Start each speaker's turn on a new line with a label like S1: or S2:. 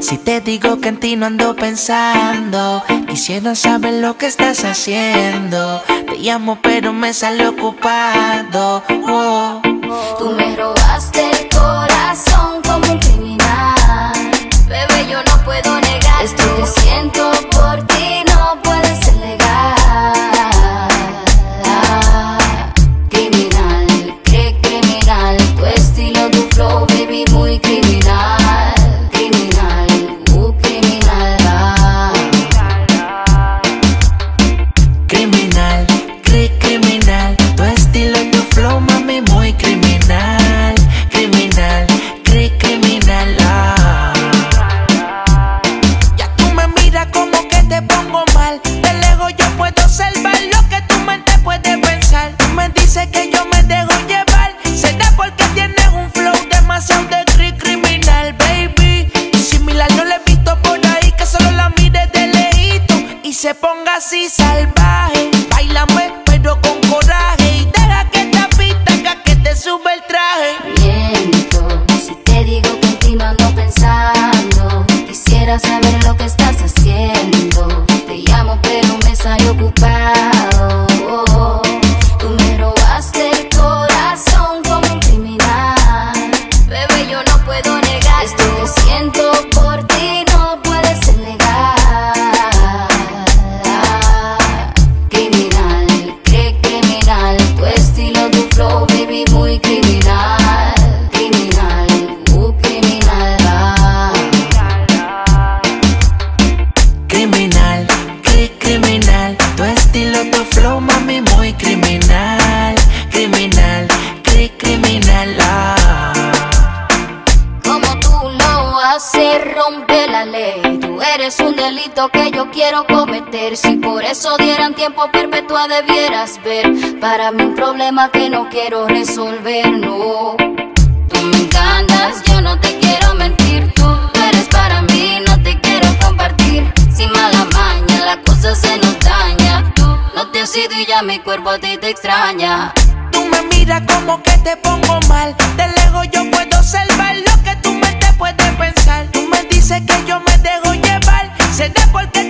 S1: Si te digo que en ti no ando pensando, quisiera saber lo que estás haciendo. Te llamo pero me sale ocupado. Oh.
S2: Tú me robaste
S1: De lejos yo puedo observar lo que tu mente puede pensar. Tú me dices que yo me dejo llevar. Será porque tienes un flow demasiado de cri criminal, baby. Similar no le he visto por ahí que solo la mire de lejito y se ponga así
S2: haces, rompe la ley. Tú eres un delito que yo quiero cometer. Si por eso dieran tiempo perpetua, debieras ver. Para mí, un problema que no quiero resolver, no. Tú me encantas, yo no te quiero mentir. Tú eres para mí, no te quiero compartir. Sin mala maña, la cosa se nos daña. Tú no te has ido y ya mi cuerpo a ti te extraña.
S1: Tú me miras como que te pongo se dé porque